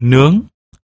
nướng.